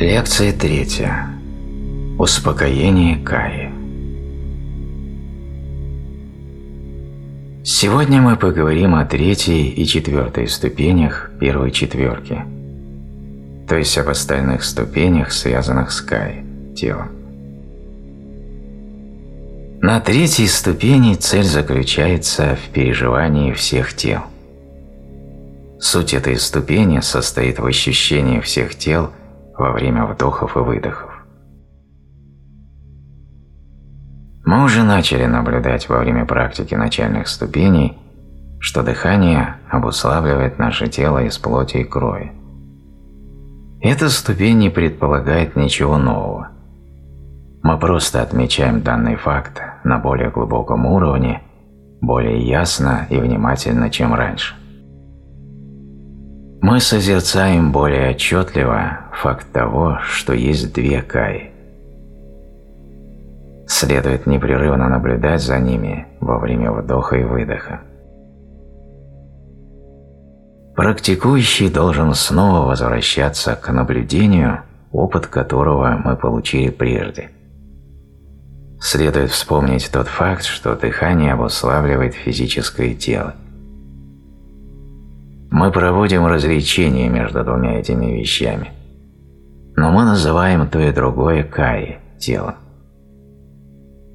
Лекция третья. Успокоение Каи. Сегодня мы поговорим о третьей и четвертой ступенях первой четверки, то есть об остальных ступенях, связанных с Каей, телом. На третьей ступени цель заключается в переживании всех тел. Суть этой ступени состоит в ощущении всех тел во время вдохов и выдохов. Мы уже начали наблюдать во время практики начальных ступеней, что дыхание обуславливает наше тело из плоти и крови. Эта ступень не предполагает ничего нового. Мы просто отмечаем данный факт на более глубоком уровне, более ясно и внимательно, чем раньше. Мы созерцаем более отчетливо факт того, что есть две каи. Следует непрерывно наблюдать за ними во время вдоха и выдоха. Практикующий должен снова возвращаться к наблюдению, опыт которого мы получили прежде. Следует вспомнить тот факт, что дыхание обуславливает физическое тело – мы проводим развлечение между двумя этими вещами. Но мы называем то и другое каи – телом.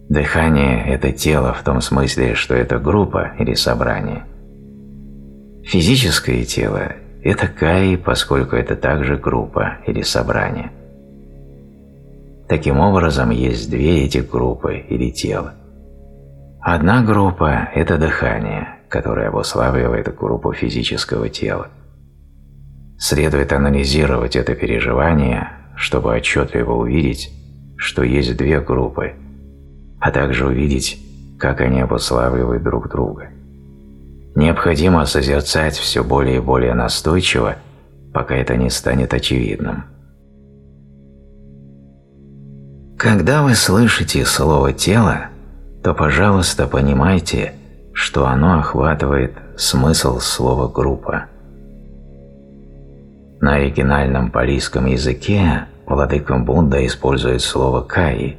Дыхание – это тело в том смысле, что это группа или собрание. Физическое тело – это каи, поскольку это также группа или собрание. Таким образом, есть две этих группы или тела. Одна группа – это дыхание, которая обуславливает группу физического тела. Следует анализировать это переживание, чтобы отчетливо увидеть, что есть две группы, а также увидеть, как они обуславливают друг друга. Необходимо созерцать все более и более настойчиво, пока это не станет очевидным. Когда вы слышите слово «тело», то, пожалуйста, понимайте – что оно охватывает смысл слова «группа». На оригинальном палийском языке владыка Будда использует слово «каи».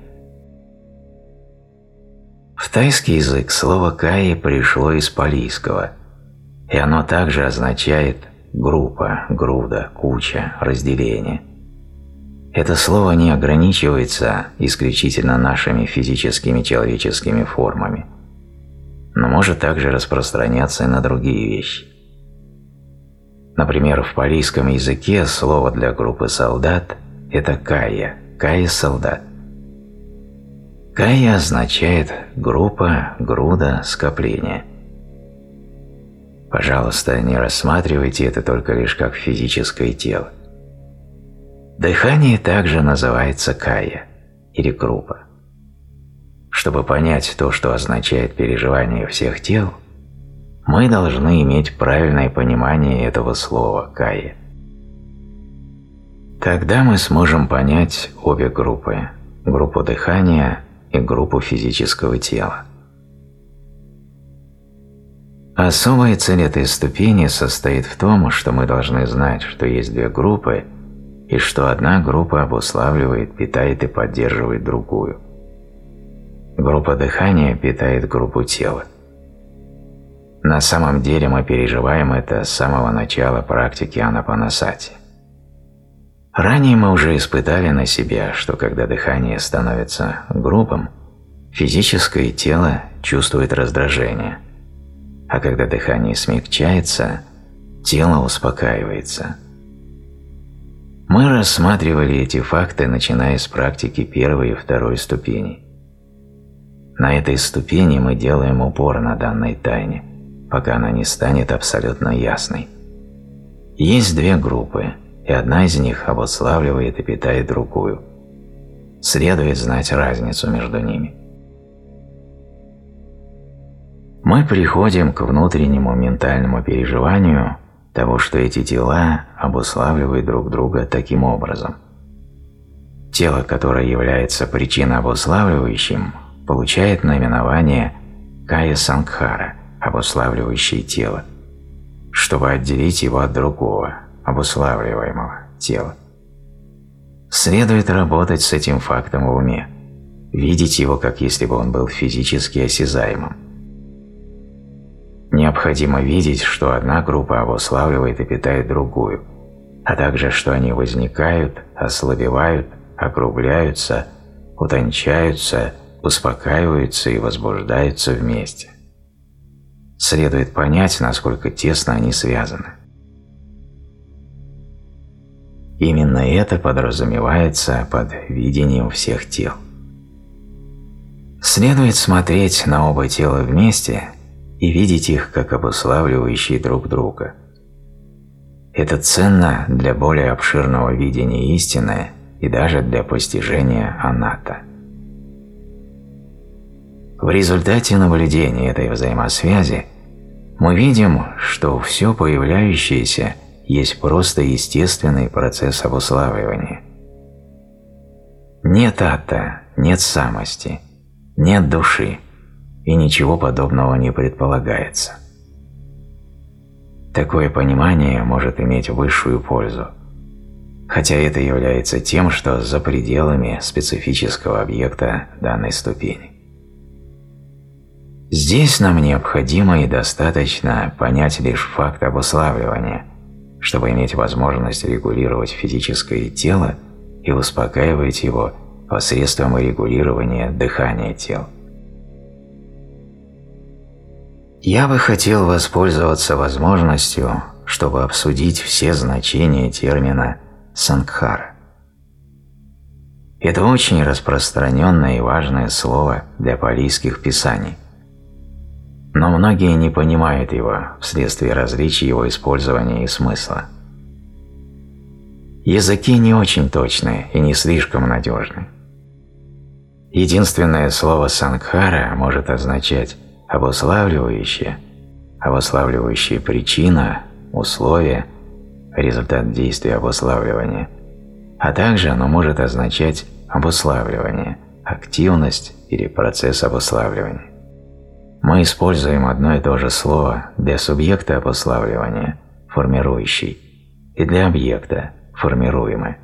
В тайский язык слово «каи» пришло из палийского, и оно также означает группа, груда, куча, разделение. Это слово не ограничивается исключительно нашими физическими человеческими формами – но может также распространяться и на другие вещи. Например, в палийском языке слово для группы солдат – это «кая», «кая-солдат». «Кая» означает группа, груда, скопление. Пожалуйста, не рассматривайте это только лишь как физическое тело. Дыхание также называется «кая» или группа. Чтобы понять то, что означает переживание всех тел, мы должны иметь правильное понимание этого слова «кая». Тогда мы сможем понять обе группы – группу дыхания и группу физического тела. Особая цель этой ступени состоит в том, что мы должны знать, что есть две группы, и что одна группа обуславливает, питает и поддерживает другую. Группа дыхания питает группу тела. На самом деле мы переживаем это с самого начала практики анапанасати. Ранее мы уже испытали на себе, что когда дыхание становится грубым, физическое тело чувствует раздражение, а когда дыхание смягчается, тело успокаивается. Мы рассматривали эти факты, начиная с практики первой и второй ступеней. На этой ступени мы делаем упор на данной тайне, пока она не станет абсолютно ясной. Есть две группы, и одна из них обуславливает и питает другую. Следует знать разницу между ними. Мы приходим к внутреннему ментальному переживанию того, что эти тела обуславливают друг друга таким образом. Тело, которое является причинно-обуславливающим, получает наименование Кая Сангхара, обуславливающее тело, чтобы отделить его от другого, обуславливаемого тела. Следует работать с этим фактом в уме, видеть его, как если бы он был физически осязаемым. Необходимо видеть, что одна группа обуславливает и питает другую, а также что они возникают, ослабевают, округляются, утончаются, успокаиваются и возбуждаются вместе. Следует понять, насколько тесно они связаны. Именно это подразумевается под видением всех тел. Следует смотреть на оба тела вместе и видеть их как обуславливающие друг друга. Это ценно для более обширного видения истины и даже для постижения аната. В результате наблюдения этой взаимосвязи мы видим, что все появляющееся есть просто естественный процесс обуславливания. Нет ата, нет самости, нет души, и ничего подобного не предполагается. Такое понимание может иметь высшую пользу, хотя это является тем, что за пределами специфического объекта данной ступени. Здесь нам необходимо и достаточно понять лишь факт обуславливания, чтобы иметь возможность регулировать физическое тело и успокаивать его посредством регулирования дыхания тел. Я бы хотел воспользоваться возможностью, чтобы обсудить все значения термина «сангхара». Это очень распространенное и важное слово для палийских писаний. Но многие не понимают его вследствие различий его использования и смысла. Языки не очень точны и не слишком надежны. Единственное слово «сангхара» может означать обуславливающее, обуславливающая причина, условие, результат действия обуславливания, а также оно может означать обуславливание, активность или процесс обуславливания. Мы используем одно и то же слово для субъекта обуславливания, формирующий, и для объекта, формируемый.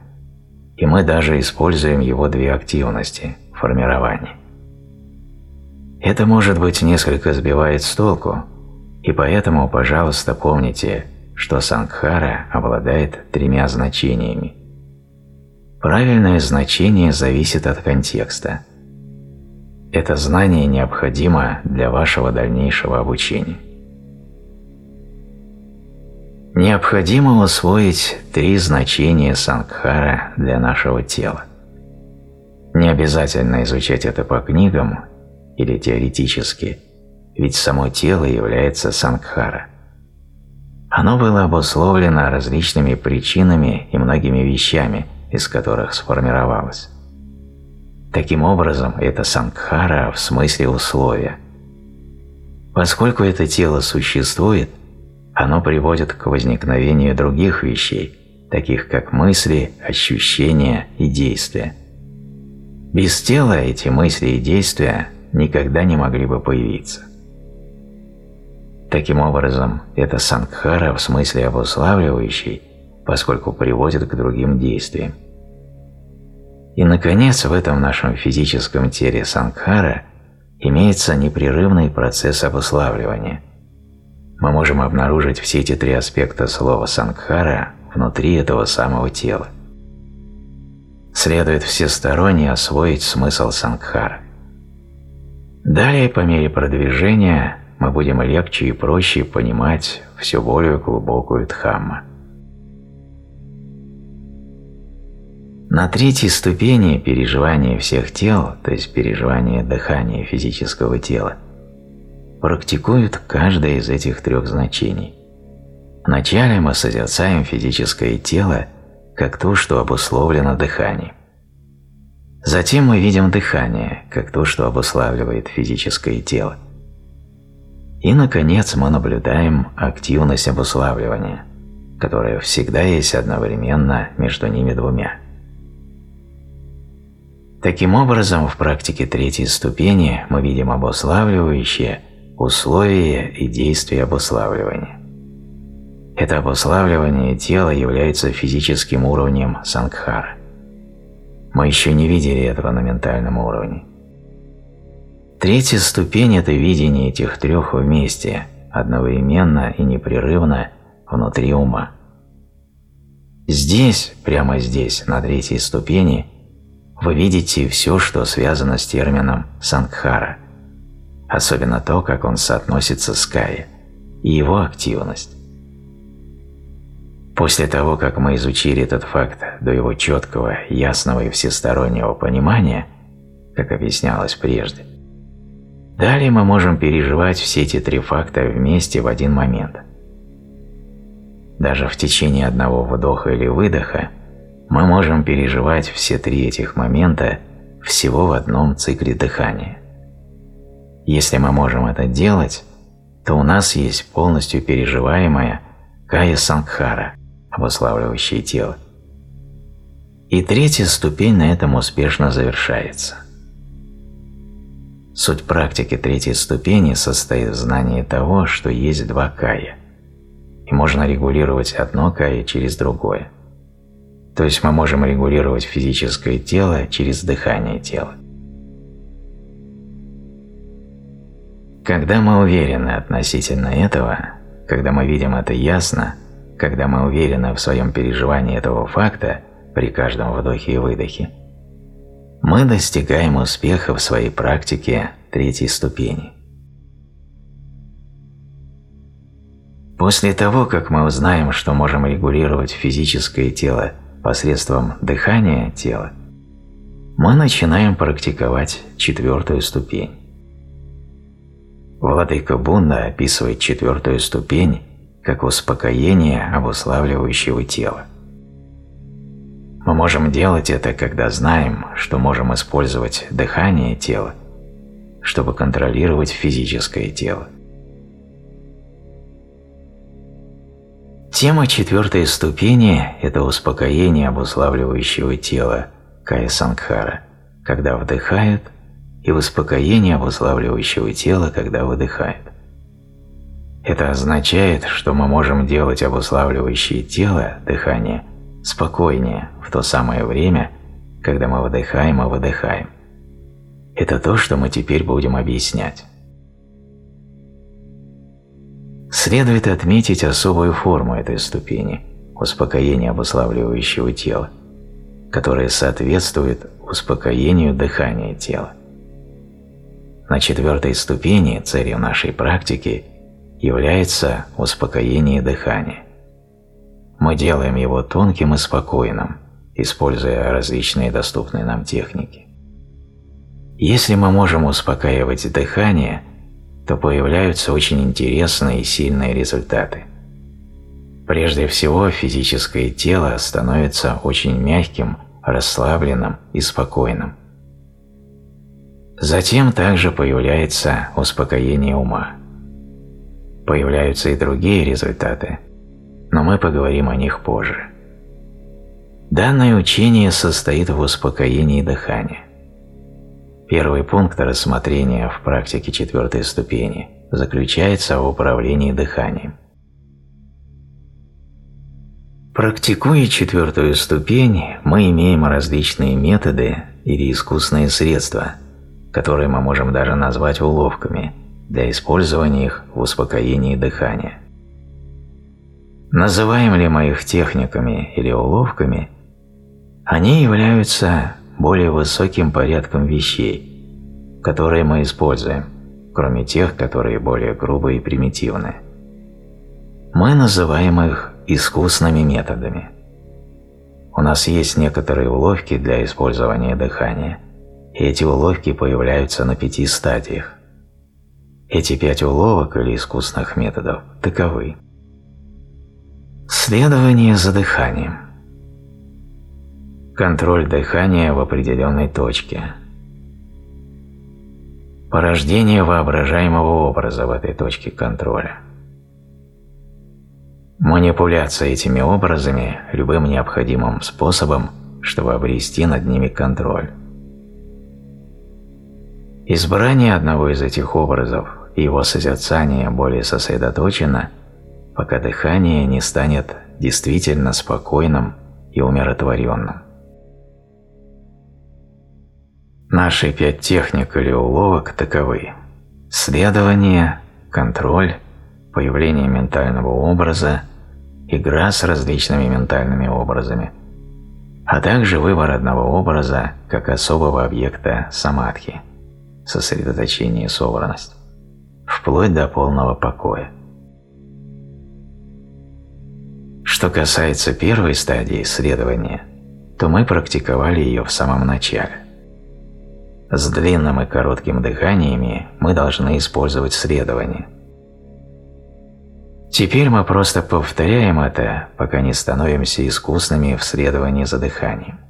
И мы даже используем его две активности – формирование. Это, может быть, несколько сбивает с толку, и поэтому, пожалуйста, помните, что сангхара обладает тремя значениями. Правильное значение зависит от контекста. Это знание необходимо для вашего дальнейшего обучения. Необходимо усвоить три значения сангхара для нашего тела. Не обязательно изучать это по книгам или теоретически, ведь само тело является сангхара. Оно было обусловлено различными причинами и многими вещами, из которых сформировалось. Таким образом, это сангхара в смысле условия. Поскольку это тело существует, оно приводит к возникновению других вещей, таких как мысли, ощущения и действия. Без тела эти мысли и действия никогда не могли бы появиться. Таким образом, это сангхара в смысле обуславливающий, поскольку приводит к другим действиям. И, наконец, в этом нашем физическом теле сангхара имеется непрерывный процесс обуславливания. Мы можем обнаружить все эти три аспекта слова сангхара внутри этого самого тела. Следует всесторонне освоить смысл сангхара. Далее, по мере продвижения, мы будем легче и проще понимать все более глубокую Дхамму. На третьей ступени переживания всех тел, то есть переживания дыхания физического тела, практикуют каждое из этих трех значений. Вначале мы созерцаем физическое тело как то, что обусловлено дыханием. Затем мы видим дыхание, как то, что обуславливает физическое тело. И, наконец, мы наблюдаем активность обуславливания, которая всегда есть одновременно между ними двумя. Таким образом, в практике третьей ступени мы видим обуславливающие, условия и действия обуславливания. Это обуславливание тела является физическим уровнем сангхара. Мы еще не видели этого на ментальном уровне. Третья ступень – это видение этих трех вместе, одновременно и непрерывно внутри ума. Здесь, прямо здесь, на третьей ступени, вы видите все, что связано с термином «сангхара», особенно то, как он соотносится с кая и его активность. После того, как мы изучили этот факт до его четкого, ясного и всестороннего понимания, как объяснялось прежде, далее мы можем переживать все эти три факта вместе в один момент. Даже в течение одного вдоха или выдоха мы можем переживать все три этих момента всего в одном цикле дыхания. Если мы можем это делать, то у нас есть полностью переживаемая кая сангхара, обуславливающая тело. И третья ступень на этом успешно завершается. Суть практики третьей ступени состоит в знании того, что есть два кая, и можно регулировать одно кая через другое. То есть мы можем регулировать физическое тело через дыхание тела. Когда мы уверены относительно этого, когда мы видим это ясно, когда мы уверены в своем переживании этого факта при каждом вдохе и выдохе, мы достигаем успеха в своей практике третьей ступени. После того, как мы узнаем, что можем регулировать физическое тело посредством дыхания тела, мы начинаем практиковать четвертую ступень. Владыка Бунда описывает четвертую ступень как успокоение обуславливающего тела. Мы можем делать это, когда знаем, что можем использовать дыхание тела, чтобы контролировать физическое тело. Тема четвертой ступени – это успокоение обуславливающего тела Кая Сангхара, когда вдыхают и успокоение обуславливающего тела, когда выдыхает. Это означает, что мы можем делать обуславливающее тело, дыхание, спокойнее в то самое время, когда мы выдыхаем и выдыхаем. Это то, что мы теперь будем объяснять. Следует отметить особую форму этой ступени – успокоение обуславливающего тела, которое соответствует успокоению дыхания тела. На четвертой ступени целью нашей практики является успокоение дыхания. Мы делаем его тонким и спокойным, используя различные доступные нам техники. Если мы можем успокаивать дыхание, то появляются очень интересные и сильные результаты. Прежде всего, физическое тело становится очень мягким, расслабленным и спокойным. Затем также появляется успокоение ума. Появляются и другие результаты, но мы поговорим о них позже. Данное учение состоит в успокоении дыхания. Первый пункт рассмотрения в практике четвертой ступени заключается в управлении дыханием. Практикуя четвертую ступень, мы имеем различные методы или искусные средства – которые мы можем даже назвать уловками для использования их в успокоении дыхания. Называем ли мы их техниками или уловками, они являются более высоким порядком вещей, которые мы используем, кроме тех, которые более грубые и примитивные. Мы называем их искусными методами. У нас есть некоторые уловки для использования дыхания – и эти уловки появляются на пяти стадиях. Эти пять уловок или искусных методов таковы. Следование за дыханием. Контроль дыхания в определенной точке. Порождение воображаемого образа в этой точке контроля. Манипуляция этими образами любым необходимым способом, чтобы обрести над ними контроль. Избрание одного из этих образов и его созерцание более сосредоточено, пока дыхание не станет действительно спокойным и умиротворенным. Наши пять техник или уловок таковы. Следование, контроль, появление ментального образа, игра с различными ментальными образами, а также выбор одного образа как особого объекта самадхи, сосредоточение и собранность, вплоть до полного покоя. Что касается первой стадии исследования, то мы практиковали ее в самом начале. С длинным и коротким дыханиями мы должны использовать следование. Теперь мы просто повторяем это, пока не становимся искусными в следовании за дыханием.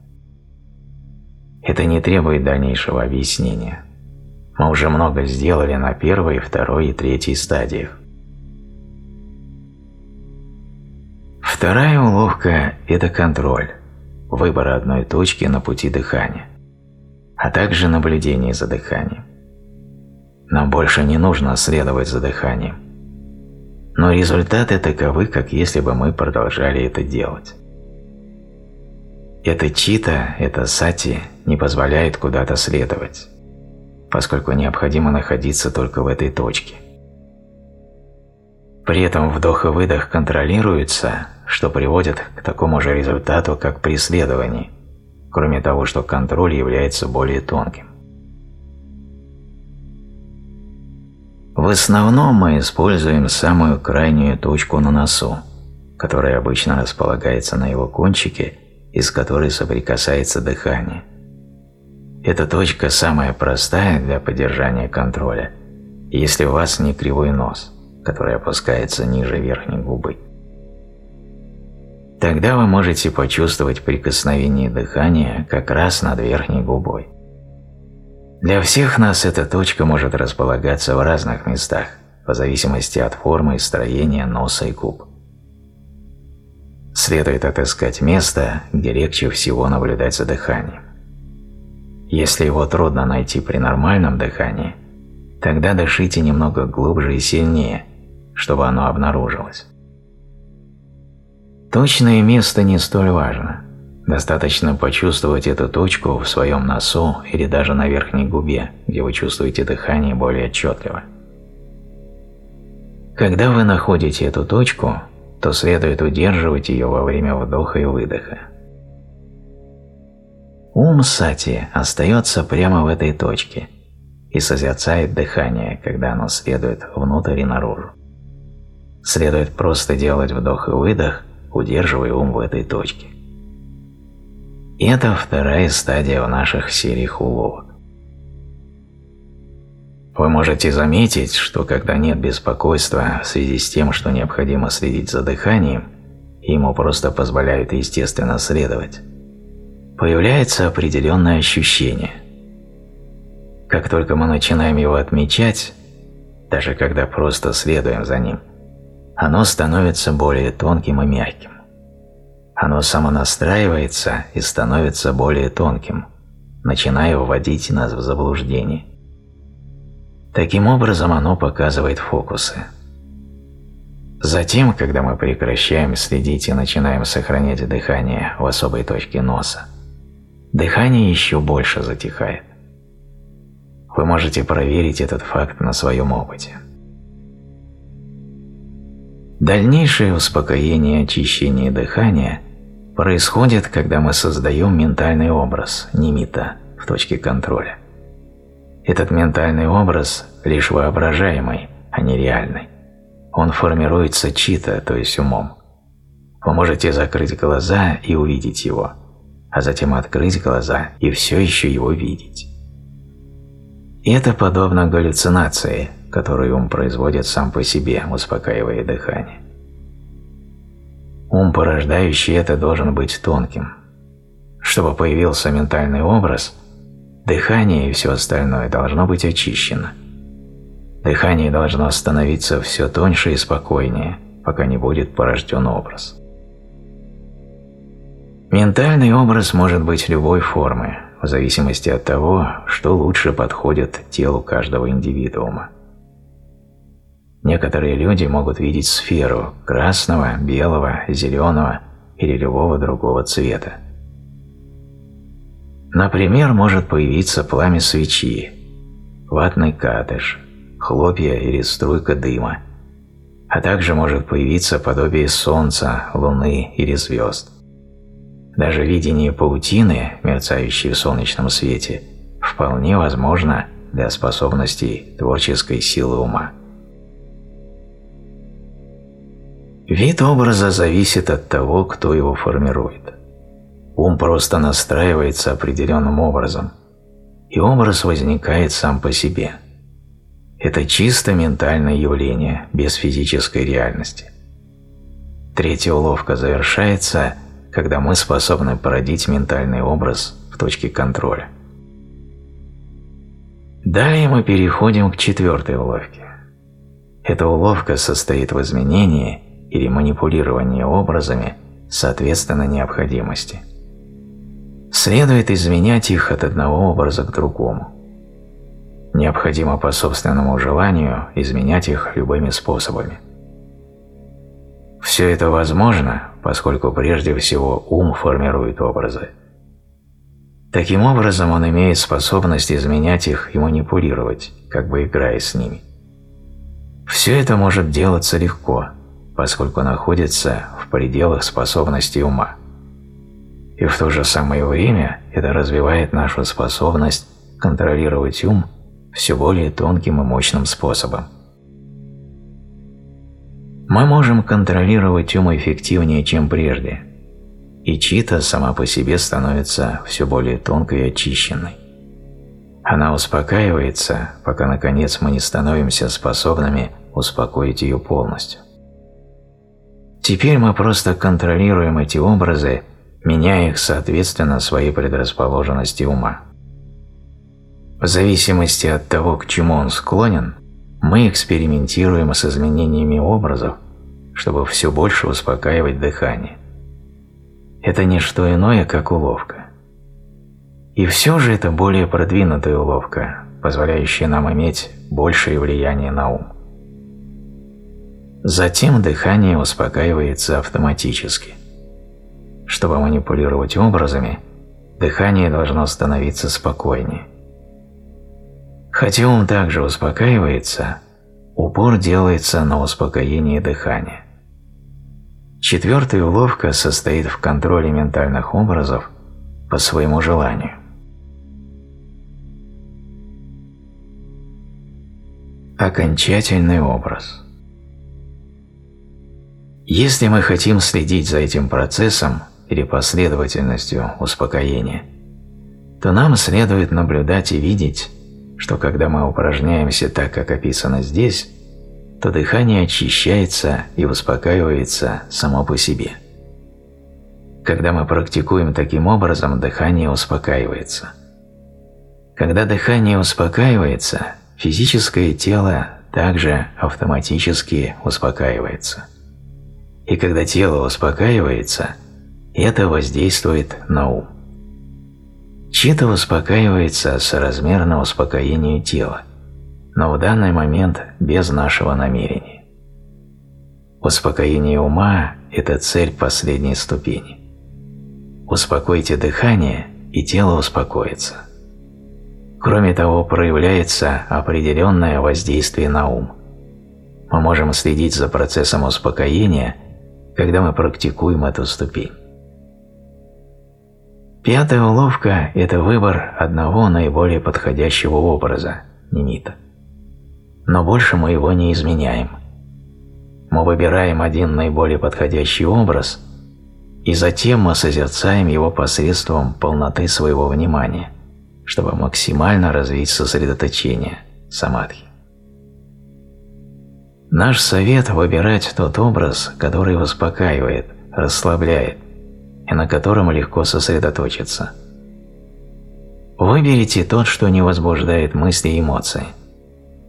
Это не требует дальнейшего объяснения. Мы уже много сделали на первой, второй и третьей стадиях. Вторая уловка – это контроль, выбор одной точки на пути дыхания, а также наблюдение за дыханием. Нам больше не нужно следовать за дыханием, но результаты таковы, как если бы мы продолжали это делать. Это чита, это сати не позволяет куда-то следовать, поскольку необходимо находиться только в этой точке. При этом вдох и выдох контролируются, что приводит к такому же результату, как при исследовании, кроме того, что контроль является более тонким. В основном мы используем самую крайнюю точку на носу, которая обычно располагается на его кончике и с которой соприкасается дыхание. Эта точка самая простая для поддержания контроля, если у вас не кривой нос, который опускается ниже верхней губы. Тогда вы можете почувствовать прикосновение дыхания как раз над верхней губой. Для всех нас эта точка может располагаться в разных местах, в зависимости от формы и строения носа и губ. Следует отыскать место, где легче всего наблюдать за дыханием. Если его трудно найти при нормальном дыхании, тогда дышите немного глубже и сильнее, чтобы оно обнаружилось. Точное место не столь важно. Достаточно почувствовать эту точку в своем носу или даже на верхней губе, где вы чувствуете дыхание более отчетливо. Когда вы находите эту точку, то следует удерживать ее во время вдоха и выдоха. Ум сати остается прямо в этой точке и созерцает дыхание, когда оно следует внутрь и наружу. Следует просто делать вдох и выдох – удерживая ум в этой точке. Это вторая стадия в наших сериях уловок. Вы можете заметить, что когда нет беспокойства в связи с тем, что необходимо следить за дыханием, ему просто позволяют естественно следовать, появляется определенное ощущение. Как только мы начинаем его отмечать, даже когда просто следуем за ним – оно становится более тонким и мягким. Оно самонастраивается и становится более тонким, начиная вводить нас в заблуждение. Таким образом оно показывает фокусы. Затем, когда мы прекращаем следить и начинаем сохранять дыхание в особой точке носа, дыхание еще больше затихает. Вы можете проверить этот факт на своем опыте. Дальнейшее успокоение и очищение дыхания происходит, когда мы создаем ментальный образ, немита, в точке контроля. Этот ментальный образ лишь воображаемый, а не реальный. Он формируется чита, то есть умом. Вы можете закрыть глаза и увидеть его, а затем открыть глаза и все еще его видеть. И это подобно галлюцинации – который ум производит сам по себе, успокаивая дыхание. Ум, порождающий это, должен быть тонким. Чтобы появился ментальный образ, дыхание и все остальное должно быть очищено. Дыхание должно становиться все тоньше и спокойнее, пока не будет порожден образ. Ментальный образ может быть любой формы, в зависимости от того, что лучше подходит телу каждого индивидуума. Некоторые люди могут видеть сферу красного, белого, зеленого или любого другого цвета. Например, может появиться пламя свечи, ватный катыш, хлопья или струйка дыма, а также может появиться подобие солнца, луны или звезд. Даже видение паутины, мерцающей в солнечном свете, вполне возможно для способностей творческой силы ума. Вид образа зависит от того, кто его формирует. Ум просто настраивается определенным образом, и образ возникает сам по себе. Это чисто ментальное явление, без физической реальности. Третья уловка завершается, когда мы способны породить ментальный образ в точке контроля. Далее мы переходим к четвертой уловке. Эта уловка состоит в изменении или манипулировании образами соответственно необходимости. Следует изменять их от одного образа к другому. Необходимо по собственному желанию изменять их любыми способами. Все это возможно, поскольку прежде всего ум формирует образы – Таким образом, он имеет способность изменять их и манипулировать, как бы играя с ними. Все это может делаться легко, поскольку находится в пределах способностей ума. И в то же самое время это развивает нашу способность контролировать ум все более тонким и мощным способом. Мы можем контролировать ум эффективнее, чем прежде – и чита сама по себе становится все более тонкой и очищенной. Она успокаивается, пока наконец мы не становимся способными успокоить ее полностью. Теперь мы просто контролируем эти образы, меняя их соответственно своей предрасположенности ума. В зависимости от того, к чему он склонен, мы экспериментируем с изменениями образов, чтобы все больше успокаивать дыхание это не что иное, как уловка. И все же это более продвинутая уловка, позволяющая нам иметь большее влияние на ум. Затем дыхание успокаивается автоматически. Чтобы манипулировать образами, дыхание должно становиться спокойнее. Хотя ум также успокаивается, упор делается на успокоение дыхания. Четвертая уловка состоит в контроле ментальных образов по своему желанию. Окончательный образ Если мы хотим следить за этим процессом или последовательностью успокоения, то нам следует наблюдать и видеть, что когда мы упражняемся так, как описано здесь, то дыхание очищается и успокаивается само по себе. Когда мы практикуем таким образом, дыхание успокаивается. Когда дыхание успокаивается, физическое тело также автоматически успокаивается. И когда тело успокаивается, это воздействует на ум. Чито успокаивается соразмерно успокоению тела но в данный момент без нашего намерения. Успокоение ума – это цель последней ступени. Успокойте дыхание, и тело успокоится. Кроме того, проявляется определенное воздействие на ум. Мы можем следить за процессом успокоения, когда мы практикуем эту ступень. Пятая уловка – это выбор одного наиболее подходящего образа – нимита но больше мы его не изменяем. Мы выбираем один наиболее подходящий образ, и затем мы созерцаем его посредством полноты своего внимания, чтобы максимально развить сосредоточение, самадхи. Наш совет – выбирать тот образ, который успокаивает, расслабляет и на котором легко сосредоточиться. Выберите тот, что не возбуждает мысли и эмоции –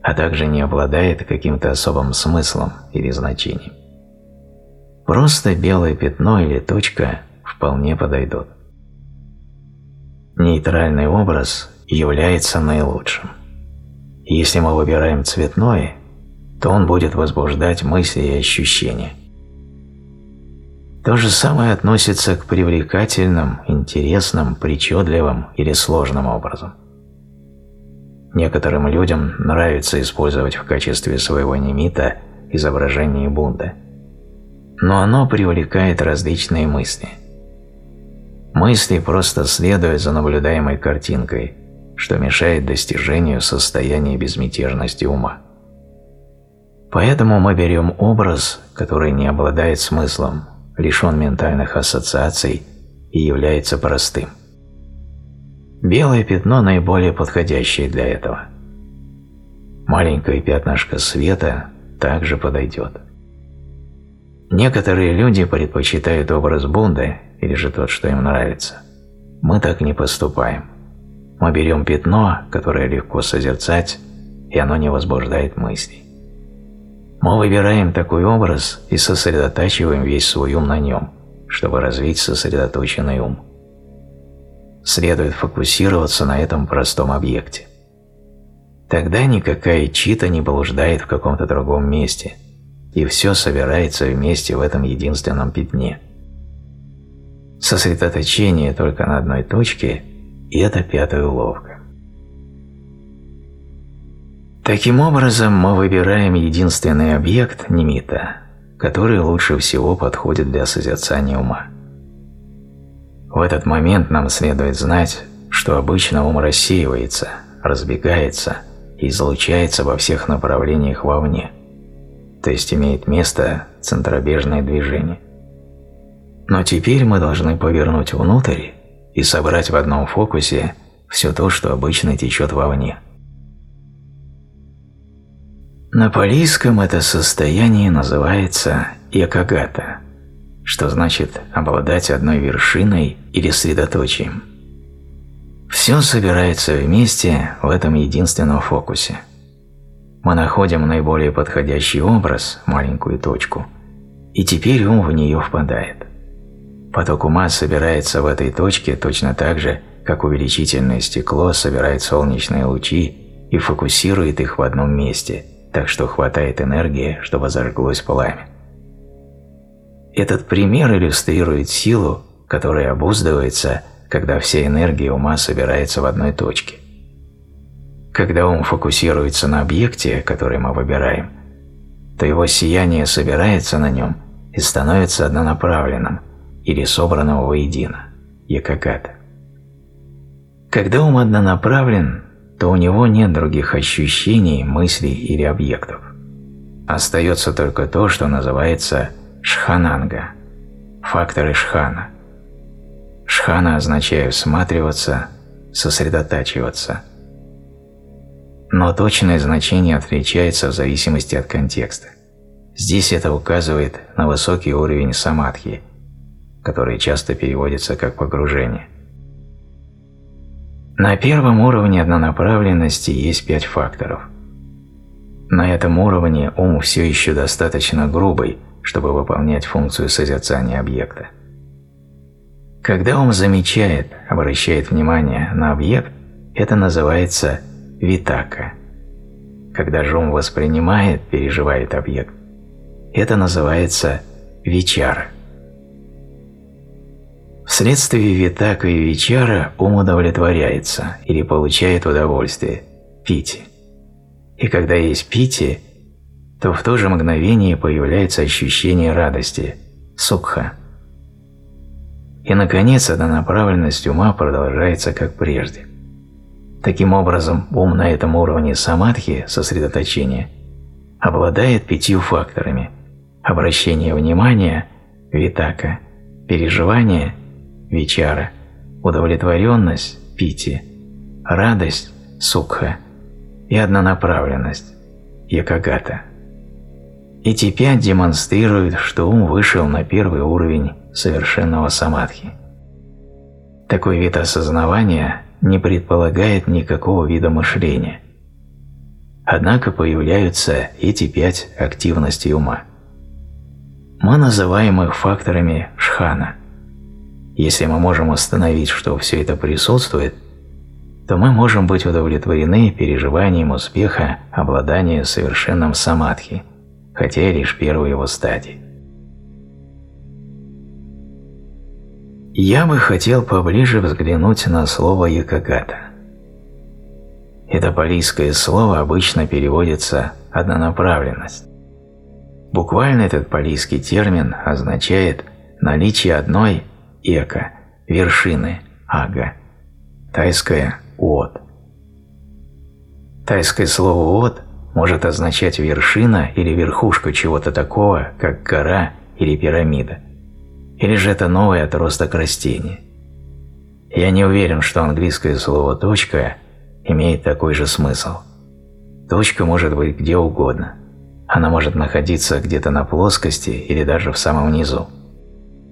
а также не обладает каким-то особым смыслом или значением. Просто белое пятно или точка вполне подойдут. Нейтральный образ является наилучшим. Если мы выбираем цветной, то он будет возбуждать мысли и ощущения. То же самое относится к привлекательным, интересным, причудливым или сложным образом. Некоторым людям нравится использовать в качестве своего немита изображение Будды, но оно привлекает различные мысли. Мысли просто следуют за наблюдаемой картинкой, что мешает достижению состояния безмятежности ума. Поэтому мы берем образ, который не обладает смыслом, лишен ментальных ассоциаций и является простым. Белое пятно наиболее подходящее для этого. Маленькое пятнышко света также подойдет. Некоторые люди предпочитают образ Бунды или же тот, что им нравится. Мы так не поступаем. Мы берем пятно, которое легко созерцать, и оно не возбуждает мыслей. Мы выбираем такой образ и сосредотачиваем весь свой ум на нем, чтобы развить сосредоточенный ум. Следует фокусироваться на этом простом объекте. Тогда никакая чита не блуждает в каком-то другом месте, и все собирается вместе в этом единственном пятне. Сосредоточение только на одной точке – и это пятая уловка. Таким образом, мы выбираем единственный объект немита, который лучше всего подходит для созерцания ума. В этот момент нам следует знать, что обычно ум рассеивается, разбегается и излучается во всех направлениях вовне, то есть имеет место центробежное движение. Но теперь мы должны повернуть внутрь и собрать в одном фокусе все то, что обычно течет вовне. На палийском это состояние называется якагата, что значит обладать одной вершиной или средоточием. Все собирается вместе в этом единственном фокусе. Мы находим наиболее подходящий образ, маленькую точку, и теперь ум в нее впадает. Поток ума собирается в этой точке точно так же, как увеличительное стекло собирает солнечные лучи и фокусирует их в одном месте – так что хватает энергии, чтобы зажглось пламя. Этот пример иллюстрирует силу, которая обуздывается, когда вся энергия ума собирается в одной точке. Когда ум фокусируется на объекте, который мы выбираем, то его сияние собирается на нем и становится однонаправленным или собранным воедино – якагата. Когда ум однонаправлен, то у него нет других ощущений, мыслей или объектов. Остается только то, что называется шхананга – факторы шхана. Шхана означает всматриваться, сосредотачиваться. Но точное значение отличается в зависимости от контекста. Здесь это указывает на высокий уровень самадхи, который часто переводится как погружение. На первом уровне однонаправленности есть пять факторов. На этом уровне ум все еще достаточно грубый, чтобы выполнять функцию созерцания объекта. Когда ум замечает, обращает внимание на объект, это называется витака. Когда же ум воспринимает, переживает объект, это называется вичара. Вследствие витака и вичара ум удовлетворяется или получает удовольствие – пити. И когда есть пити, то в то же мгновение появляется ощущение радости – сукха. И, наконец, эта направленность ума продолжается как прежде. Таким образом, ум на этом уровне самадхи, сосредоточения, обладает пятью факторами – обращение внимания – витака, переживание – вичара, удовлетворенность – пити, радость – сукха и однонаправленность – якагата. Эти пять демонстрируют, что ум вышел на первый уровень совершенного самадхи. Такой вид осознавания не предполагает никакого вида мышления. Однако появляются эти пять активностей ума. Мы называем их факторами шхана – если мы можем установить, что все это присутствует, то мы можем быть удовлетворены переживанием успеха обладания совершенным самадхи, хотя лишь первой его стадии. Я бы хотел поближе взглянуть на слово «якогата». Это палийское слово обычно переводится «однонаправленность». Буквально этот палийский термин означает наличие одной эко, вершины, ага, тайское «от». Тайское слово «от» может означать вершина или верхушка чего-то такого, как гора или пирамида – или же это новый отросток растения? Я не уверен, что английское слово «точка» имеет такой же смысл. Точка может быть где угодно. Она может находиться где-то на плоскости или даже в самом низу.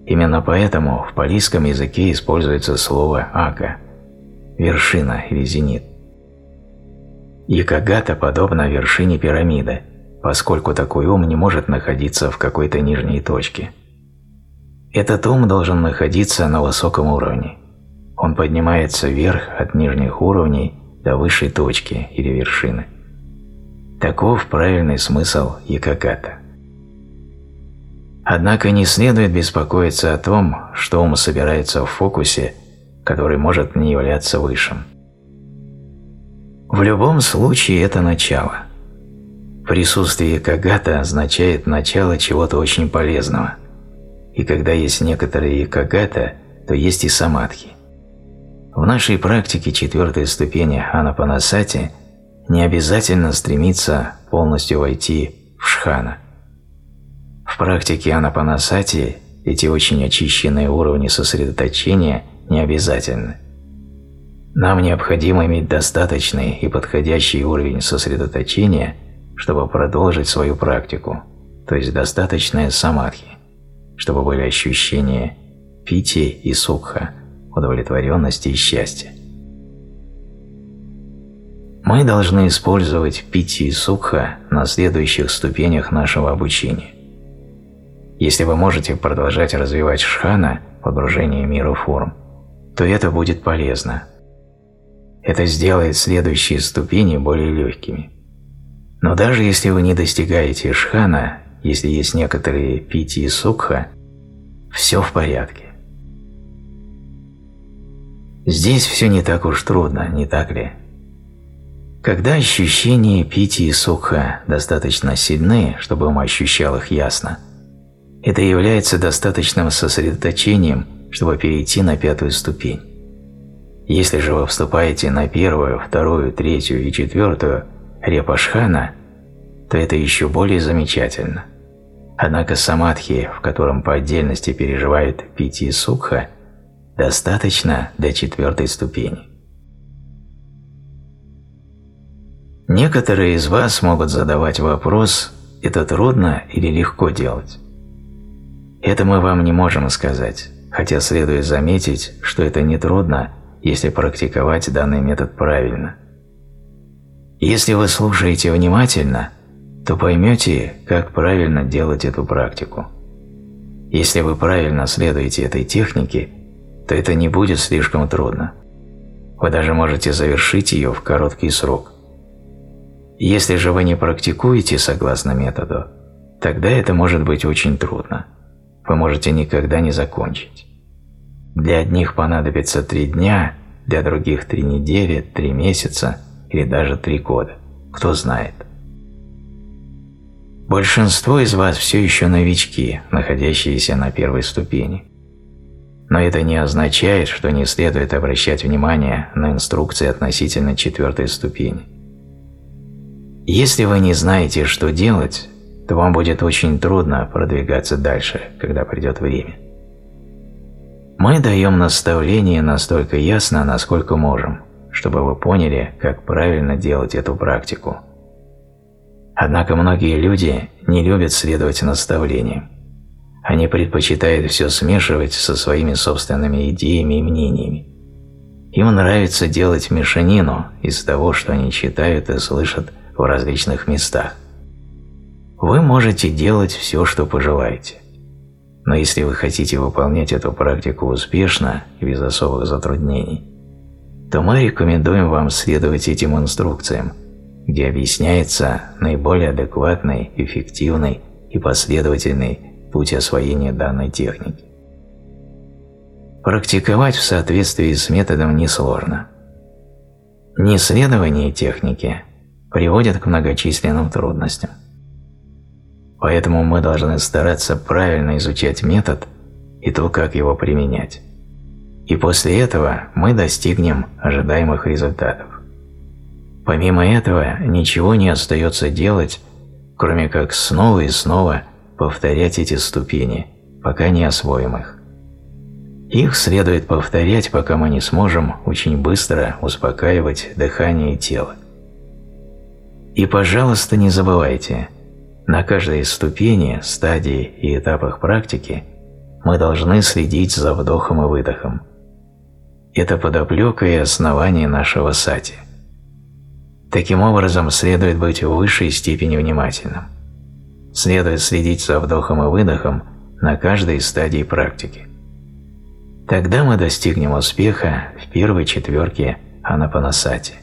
Именно поэтому в палийском языке используется слово «ака» – вершина или зенит. Якогата подобна вершине пирамиды, поскольку такой ум не может находиться в какой-то нижней точке – этот ум должен находиться на высоком уровне. Он поднимается вверх от нижних уровней до высшей точки или вершины. Таков правильный смысл якогата. Однако не следует беспокоиться о том, что ум собирается в фокусе, который может не являться высшим. В любом случае это начало. Присутствие якогата означает начало чего-то очень полезного – и когда есть некоторые кагата, то есть и самадхи. В нашей практике четвертой ступени анапанасати не обязательно стремиться полностью войти в шхана. В практике анапанасати эти очень очищенные уровни сосредоточения не обязательны. Нам необходимо иметь достаточный и подходящий уровень сосредоточения, чтобы продолжить свою практику, то есть достаточное самадхи чтобы были ощущения пити и сукха, удовлетворенности и счастья. Мы должны использовать пити и сукха на следующих ступенях нашего обучения. Если вы можете продолжать развивать шхана, погружение в мир форм, то это будет полезно. Это сделает следующие ступени более легкими. Но даже если вы не достигаете шхана если есть некоторые пити и сукха, все в порядке. Здесь все не так уж трудно, не так ли? Когда ощущения пити и сукха достаточно сильны, чтобы ум ощущал их ясно, это является достаточным сосредоточением, чтобы перейти на пятую ступень. Если же вы вступаете на первую, вторую, третью и четвертую репашхана, то это еще более замечательно. Однако самадхи, в котором по отдельности переживает пити и сукха, достаточно до четвертой ступени. Некоторые из вас могут задавать вопрос, это трудно или легко делать. Это мы вам не можем сказать, хотя следует заметить, что это не трудно, если практиковать данный метод правильно. Если вы слушаете внимательно – то поймете, как правильно делать эту практику. Если вы правильно следуете этой технике, то это не будет слишком трудно. Вы даже можете завершить ее в короткий срок. Если же вы не практикуете согласно методу, тогда это может быть очень трудно. Вы можете никогда не закончить. Для одних понадобится три дня, для других три недели, три месяца или даже три года. Кто знает. Большинство из вас все еще новички, находящиеся на первой ступени. Но это не означает, что не следует обращать внимание на инструкции относительно четвертой ступени. Если вы не знаете, что делать, то вам будет очень трудно продвигаться дальше, когда придет время. Мы даем наставление настолько ясно, насколько можем, чтобы вы поняли, как правильно делать эту практику – Однако многие люди не любят следовать наставлениям. Они предпочитают все смешивать со своими собственными идеями и мнениями. Им нравится делать мешанину из того, что они читают и слышат в различных местах. Вы можете делать все, что пожелаете. Но если вы хотите выполнять эту практику успешно и без особых затруднений, то мы рекомендуем вам следовать этим инструкциям – где объясняется наиболее адекватный, эффективный и последовательный путь освоения данной техники. Практиковать в соответствии с методом несложно. Неследование техники приводит к многочисленным трудностям. Поэтому мы должны стараться правильно изучать метод и то, как его применять. И после этого мы достигнем ожидаемых результатов. Помимо этого, ничего не остается делать, кроме как снова и снова повторять эти ступени, пока не освоим их. Их следует повторять, пока мы не сможем очень быстро успокаивать дыхание и тело. И, пожалуйста, не забывайте, на каждой ступени, стадии и этапах практики мы должны следить за вдохом и выдохом. Это подоплека и основание нашего сати. Таким образом, следует быть в высшей степени внимательным. Следует следить за вдохом и выдохом на каждой стадии практики. Тогда мы достигнем успеха в первой четверке Анапанасати.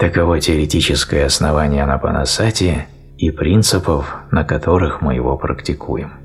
Таково теоретическое основание Анапанасати и принципов, на которых мы его практикуем.